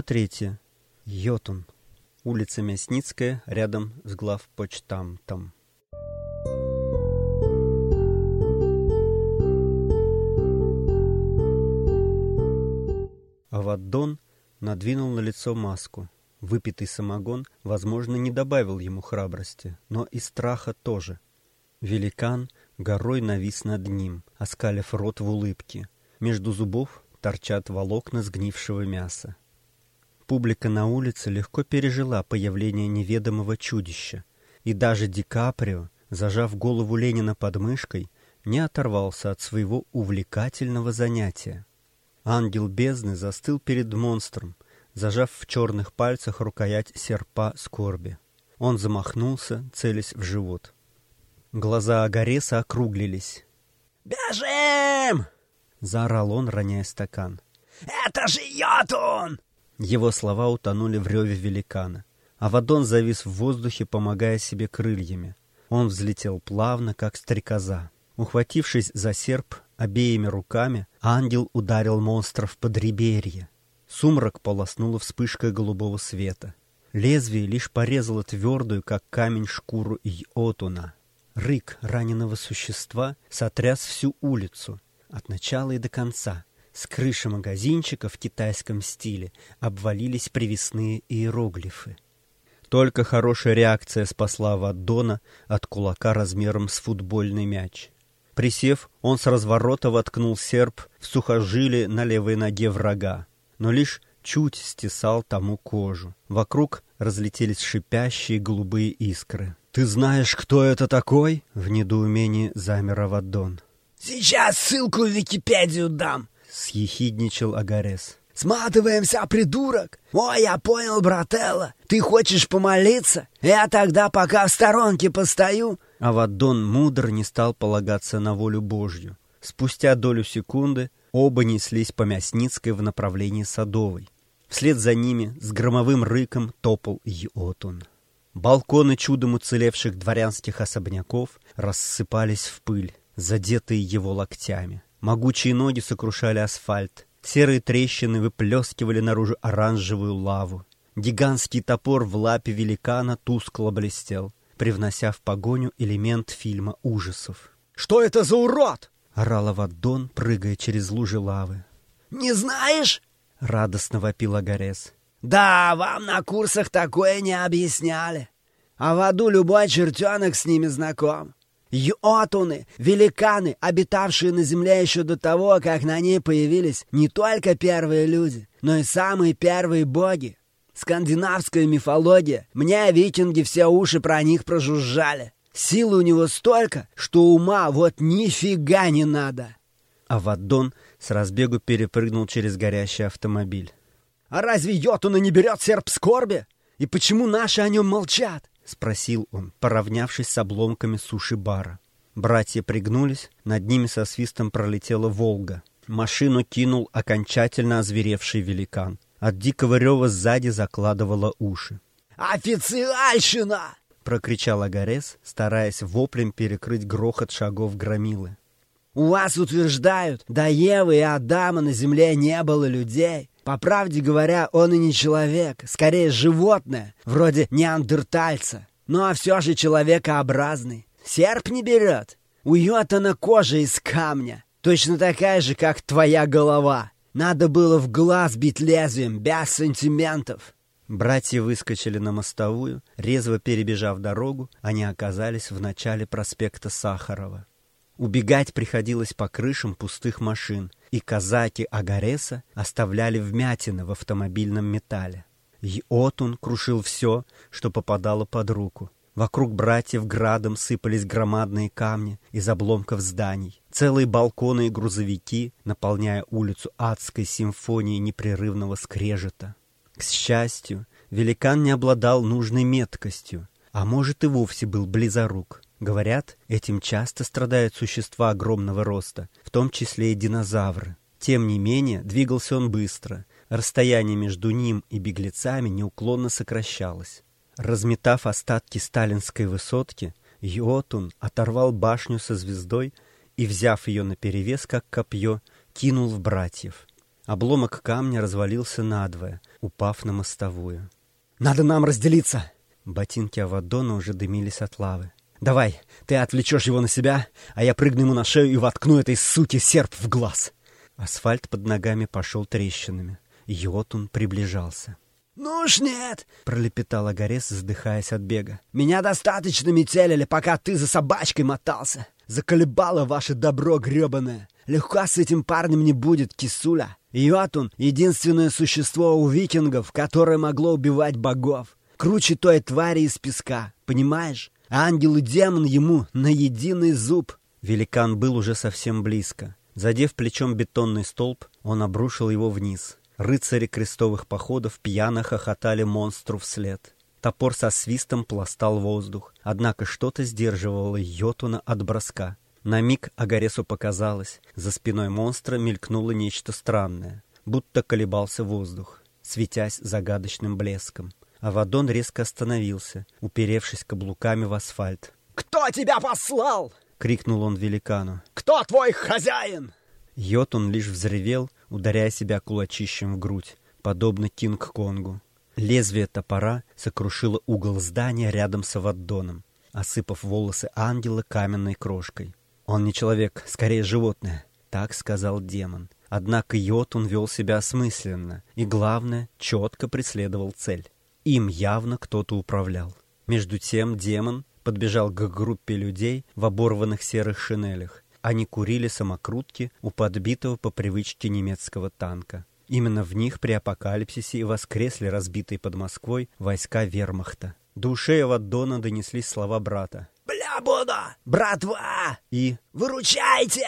Глава третья. Йотун. Улица Мясницкая, рядом с главпочтамтом. Аваддон надвинул на лицо маску. Выпитый самогон, возможно, не добавил ему храбрости, но и страха тоже. Великан горой навис над ним, оскалив рот в улыбке. Между зубов торчат волокна сгнившего мяса. Публика на улице легко пережила появление неведомого чудища, и даже Ди Каприо, зажав голову Ленина под мышкой, не оторвался от своего увлекательного занятия. Ангел бездны застыл перед монстром, зажав в черных пальцах рукоять серпа скорби. Он замахнулся, целясь в живот. Глаза Агареса округлились. «Бежим!» — заорал он, роняя стакан. «Это же Йотун!» Его слова утонули в реве великана. Авадон завис в воздухе, помогая себе крыльями. Он взлетел плавно, как стрекоза. Ухватившись за серп обеими руками, ангел ударил монстра в подреберье. Сумрак полоснула вспышкой голубого света. Лезвие лишь порезало твердую, как камень, шкуру Йотуна. Рык раненого существа сотряс всю улицу, от начала и до конца — с крыши магазинчика в китайском стиле обвалились привесные иероглифы. Только хорошая реакция спасла Ваддона от кулака размером с футбольный мяч. Присев, он с разворота воткнул серп в сухожилие на левой ноге врага, но лишь чуть стесал тому кожу. Вокруг разлетелись шипящие голубые искры. «Ты знаешь, кто это такой?» — в недоумении замер Аваддон. «Сейчас ссылку в Википедию дам!» — съехидничал Агарес. «Сматываемся, придурок! Ой, я понял, брателла! Ты хочешь помолиться? Я тогда пока в сторонке постою!» Авадон мудр не стал полагаться на волю Божью. Спустя долю секунды оба неслись по Мясницкой в направлении Садовой. Вслед за ними с громовым рыком топал Йотун. Балконы чудом уцелевших дворянских особняков рассыпались в пыль, задетые его локтями. Могучие ноги сокрушали асфальт. Серые трещины выплескивали наружу оранжевую лаву. Гигантский топор в лапе великана тускло блестел, привнося в погоню элемент фильма ужасов. «Что это за урод?» — орал Аваддон, прыгая через лужи лавы. «Не знаешь?» — радостно вопил Агарес. «Да, вам на курсах такое не объясняли. А в аду любой чертенок с ними знаком. Йотуны, великаны, обитавшие на земле еще до того, как на ней появились не только первые люди, но и самые первые боги. Скандинавская мифология. Мне викинги все уши про них прожужжали. Силы у него столько, что ума вот нифига не надо. А Ваддон с разбегу перепрыгнул через горящий автомобиль. А разве Йотуна не берет серп скорби? И почему наши о нем молчат? — спросил он, поравнявшись с обломками суши-бара. Братья пригнулись, над ними со свистом пролетела «Волга». Машину кинул окончательно озверевший великан. От дикого рева сзади закладывало уши. «Официальщина!» — прокричал Агарес, стараясь воплем перекрыть грохот шагов громилы. «У вас утверждают, до Евы и Адама на земле не было людей. По правде говоря, он и не человек, скорее животное, вроде неандертальца. Ну а все же человекообразный. Серп не берет. У Йотана кожа из камня, точно такая же, как твоя голова. Надо было в глаз бить лезвием, без сантиментов. Братья выскочили на мостовую, резво перебежав дорогу, они оказались в начале проспекта Сахарова. Убегать приходилось по крышам пустых машин, и казаки Агареса оставляли вмятины в автомобильном металле. Йотун крушил все, что попадало под руку. Вокруг братьев градом сыпались громадные камни из обломков зданий. Целые балконы и грузовики, наполняя улицу адской симфонией непрерывного скрежета. К счастью, великан не обладал нужной меткостью, а может и вовсе был близорук. Говорят, этим часто страдают существа огромного роста, в том числе и динозавры. Тем не менее, двигался он быстро. Расстояние между ним и беглецами неуклонно сокращалось. Разметав остатки сталинской высотки, Йотун оторвал башню со звездой и, взяв ее наперевес, как копье, кинул в братьев. Обломок камня развалился надвое, упав на мостовую. «Надо нам разделиться!» Ботинки Авадона уже дымились от лавы. «Давай, ты отвлечешь его на себя, а я прыгну ему на шею и воткну этой суке серп в глаз!» Асфальт под ногами пошел трещинами. Йотун приближался. «Ну уж нет!» — пролепетал Агарес, задыхаясь от бега. «Меня достаточно метелили, пока ты за собачкой мотался. Заколебало ваше добро гребаное. Легко с этим парнем не будет, кисуля. Йотун — единственное существо у викингов, которое могло убивать богов. Круче той твари из песка, понимаешь? Ангел и демон ему на единый зуб». Великан был уже совсем близко. Задев плечом бетонный столб, он обрушил его вниз. Рыцари крестовых походов пьяно хохотали монстру вслед. Топор со свистом пластал воздух, однако что-то сдерживало Йотуна от броска. На миг Агаресу показалось, за спиной монстра мелькнуло нечто странное, будто колебался воздух, светясь загадочным блеском. Авадон резко остановился, уперевшись каблуками в асфальт. «Кто тебя послал?» — крикнул он великану. «Кто твой хозяин?» Йотун лишь взревел, ударяя себя кулачищем в грудь, подобно Кинг-Конгу. Лезвие топора сокрушило угол здания рядом с Аваддоном, осыпав волосы ангела каменной крошкой. «Он не человек, скорее животное», — так сказал демон. Однако Йотун вел себя осмысленно и, главное, четко преследовал цель. Им явно кто-то управлял. Между тем демон подбежал к группе людей в оборванных серых шинелях они курили самокрутки у подбитого по привычке немецкого танка. Именно в них при апокалипсисе и воскресли разбитые под Москвой войска вермахта. До ушей Аваддона донеслись слова брата. «Бля, Буда! Братва! И «Выручайте!»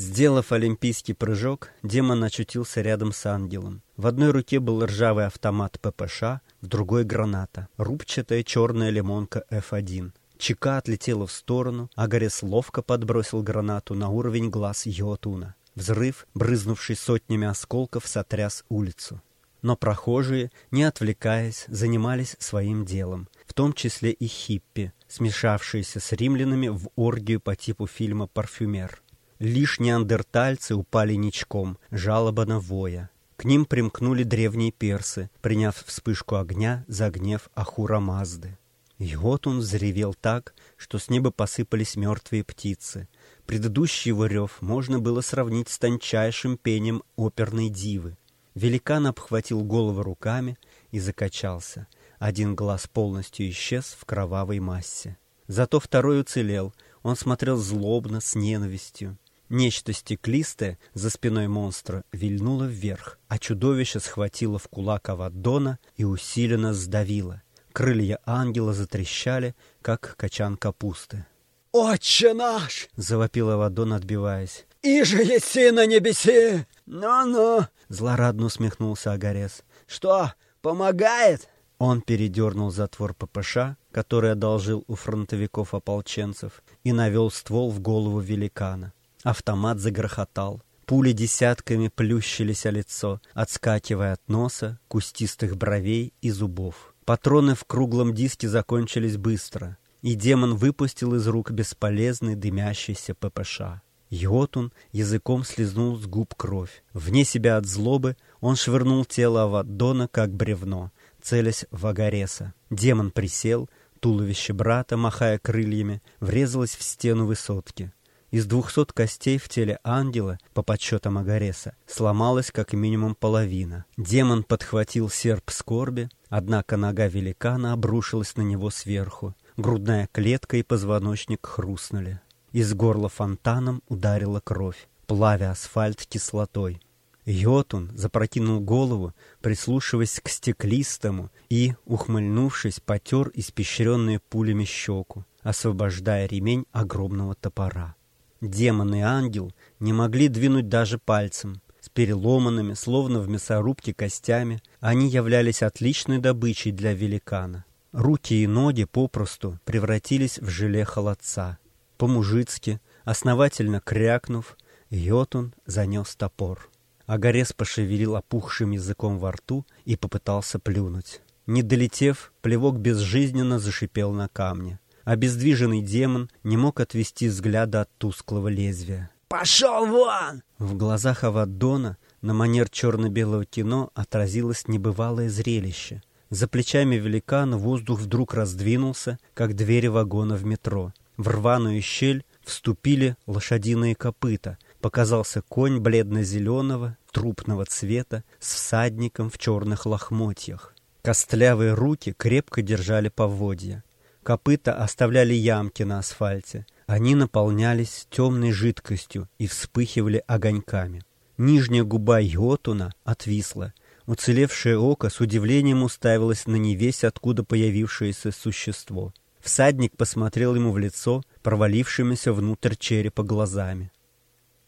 Сделав олимпийский прыжок, демон очутился рядом с ангелом. В одной руке был ржавый автомат ППШ, в другой — граната, рубчатая черная лимонка F1. Чека отлетела в сторону, а Горес ловко подбросил гранату на уровень глаз Йотуна. Взрыв, брызнувший сотнями осколков, сотряс улицу. Но прохожие, не отвлекаясь, занимались своим делом, в том числе и хиппи, смешавшиеся с римлянами в оргию по типу фильма «Парфюмер». Лишь неандертальцы упали ничком, жалобно воя. К ним примкнули древние персы, приняв вспышку огня за гнев Ахура Мазды. Он взревел так, что с неба посыпались мертвые птицы. Предыдущий его рев можно было сравнить с тончайшим пением оперной дивы. Великан обхватил голову руками и закачался. Один глаз полностью исчез в кровавой массе. Зато второй уцелел. Он смотрел злобно, с ненавистью. Нечто стеклистое за спиной монстра вильнуло вверх, а чудовище схватило в кулак Аваддона и усиленно сдавило — Крылья ангела затрещали, как качан капусты. «Отче наш!» — завопил Авадон, отбиваясь. «Иже еси на небесе! Ну-ну!» — злорадно усмехнулся Агарес. «Что, помогает?» Он передернул затвор ППШ, который одолжил у фронтовиков-ополченцев, и навел ствол в голову великана. Автомат загрохотал. Пули десятками плющились о лицо, отскакивая от носа, кустистых бровей и зубов. Патроны в круглом диске закончились быстро, и демон выпустил из рук бесполезный дымящийся ППШ. Йотун языком слезнул с губ кровь. Вне себя от злобы он швырнул тело Аваддона, как бревно, целясь в Агареса. Демон присел, туловище брата, махая крыльями, врезалось в стену высотки. Из двухсот костей в теле ангела, по подсчетам Агареса, сломалась как минимум половина. Демон подхватил серп скорби, однако нога великана обрушилась на него сверху. Грудная клетка и позвоночник хрустнули. Из горла фонтаном ударила кровь, плавя асфальт кислотой. Йотун запрокинул голову, прислушиваясь к стеклистому, и, ухмыльнувшись, потер испещренные пулями щеку, освобождая ремень огромного топора. Демон и ангел не могли двинуть даже пальцем. С переломанными, словно в мясорубке, костями, они являлись отличной добычей для великана. Руки и ноги попросту превратились в желе холодца. По-мужицки, основательно крякнув, Йотун занес топор. Агарес пошевелил опухшим языком во рту и попытался плюнуть. Не долетев, плевок безжизненно зашипел на камне. Обездвиженный демон не мог отвести взгляда от тусклого лезвия. Пошел вон!» В глазах Аваддона на манер черно-белого кино отразилось небывалое зрелище. За плечами великана воздух вдруг раздвинулся, как двери вагона в метро. В рваную щель вступили лошадиные копыта. Показался конь бледно-зеленого, трупного цвета, с всадником в черных лохмотьях. Костлявые руки крепко держали поводья. Копыта оставляли ямки на асфальте. Они наполнялись темной жидкостью и вспыхивали огоньками. Нижняя губа Йотуна отвисла. Уцелевшее око с удивлением уставилось на невесть, откуда появившееся существо. Всадник посмотрел ему в лицо, провалившимися внутрь черепа глазами.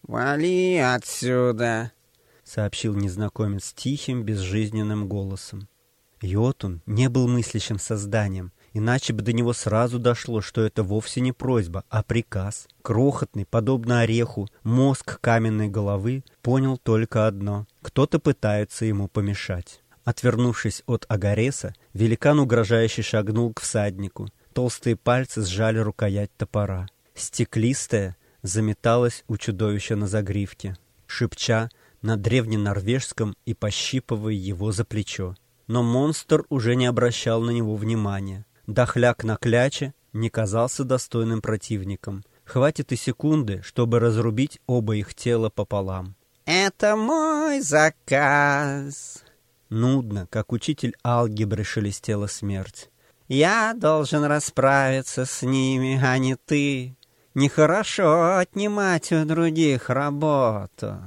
«Вали отсюда!» — сообщил незнакомец тихим, безжизненным голосом. Йотун не был мыслящим созданием, иначе бы до него сразу дошло, что это вовсе не просьба, а приказ. Крохотный, подобно ореху, мозг каменной головы понял только одно — кто-то пытается ему помешать. Отвернувшись от Агареса, великан угрожающе шагнул к всаднику. Толстые пальцы сжали рукоять топора. Стеклистая заметалась у чудовища на загривке, шепча на древненорвежском и пощипывая его за плечо но монстр уже не обращал на него внимания. Дохляк на кляче не казался достойным противником. Хватит и секунды, чтобы разрубить оба их тела пополам. «Это мой заказ!» Нудно, как учитель алгебры шелестела смерть. «Я должен расправиться с ними, а не ты. Нехорошо отнимать у других работу».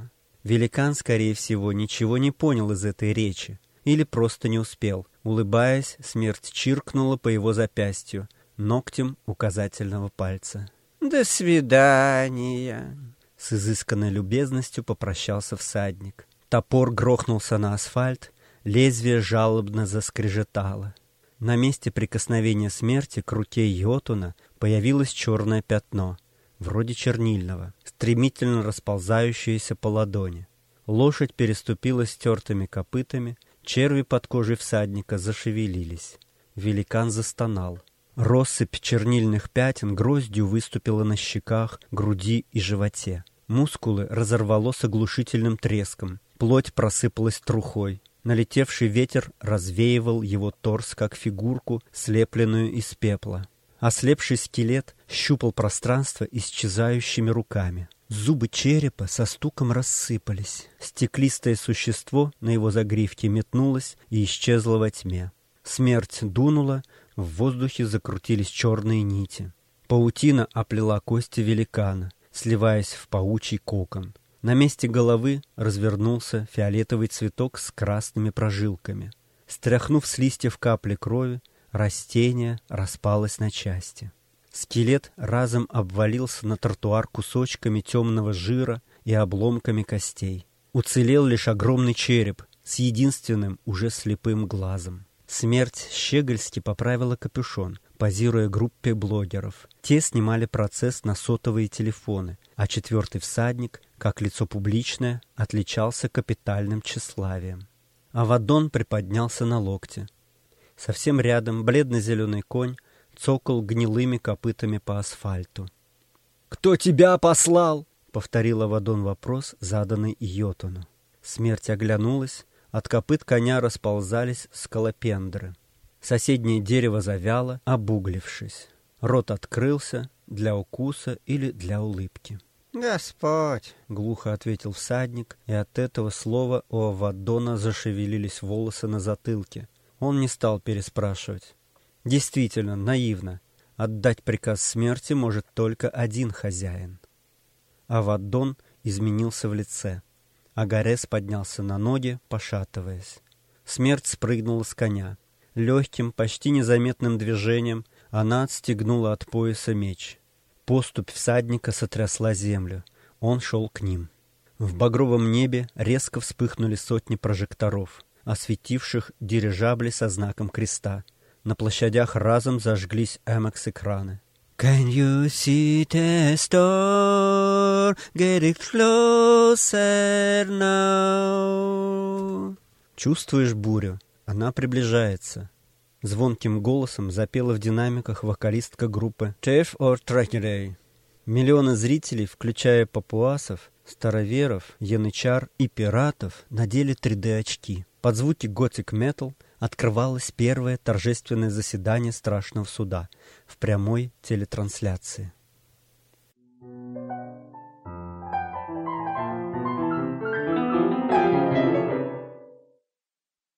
Великан, скорее всего, ничего не понял из этой речи. Или просто не успел. Улыбаясь, смерть чиркнула по его запястью, ногтем указательного пальца. «До свидания!» С изысканной любезностью попрощался всадник. Топор грохнулся на асфальт, лезвие жалобно заскрежетало. На месте прикосновения смерти к руке Йотуна появилось черное пятно, вроде чернильного, стремительно расползающееся по ладони. Лошадь переступила стертыми копытами, Черви под кожей всадника зашевелились. Великан застонал. Россыпь чернильных пятен гроздью выступила на щеках, груди и животе. Мускулы разорвало с оглушительным треском. Плоть просыпалась трухой. Налетевший ветер развеивал его торс, как фигурку, слепленную из пепла. Ослепший скелет щупал пространство исчезающими руками. Зубы черепа со стуком рассыпались. Стеклистое существо на его загривке метнулось и исчезло во тьме. Смерть дунула, в воздухе закрутились черные нити. Паутина оплела кости великана, сливаясь в паучий кокон. На месте головы развернулся фиолетовый цветок с красными прожилками. Стряхнув с листьев капли крови, растение распалось на части. Скелет разом обвалился на тротуар кусочками темного жира и обломками костей. Уцелел лишь огромный череп с единственным уже слепым глазом. Смерть щегольски поправила капюшон, позируя группе блогеров. Те снимали процесс на сотовые телефоны, а четвертый всадник, как лицо публичное, отличался капитальным тщеславием. Авадон приподнялся на локте. Совсем рядом бледно-зеленый конь цокал гнилыми копытами по асфальту. «Кто тебя послал?» — повторил Авадон вопрос, заданный Йотуну. Смерть оглянулась, от копыт коня расползались скалопендры. Соседнее дерево завяло, обуглившись. Рот открылся для укуса или для улыбки. «Господь!» — глухо ответил всадник, и от этого слова у Авадона зашевелились волосы на затылке. Он не стал переспрашивать. Действительно, наивно. Отдать приказ смерти может только один хозяин. Аваддон изменился в лице. Агарес поднялся на ноги, пошатываясь. Смерть спрыгнула с коня. Легким, почти незаметным движением она отстегнула от пояса меч. Поступь всадника сотрясла землю. Он шел к ним. В багровом небе резко вспыхнули сотни прожекторов, осветивших дирижабли со знаком креста — на площадях разом зажглись эмекс-экраны. Can you see the star? Get it closer now. Чувствуешь бурю? Она приближается. Звонким голосом запела в динамиках вокалистка группы Chief or Tragedy. Миллионы зрителей, включая папуасов, староверов, янычар и пиратов, надели 3D-очки. Под звуки Metal открывалось первое торжественное заседание страшного суда в прямой телетрансляции. Thank you.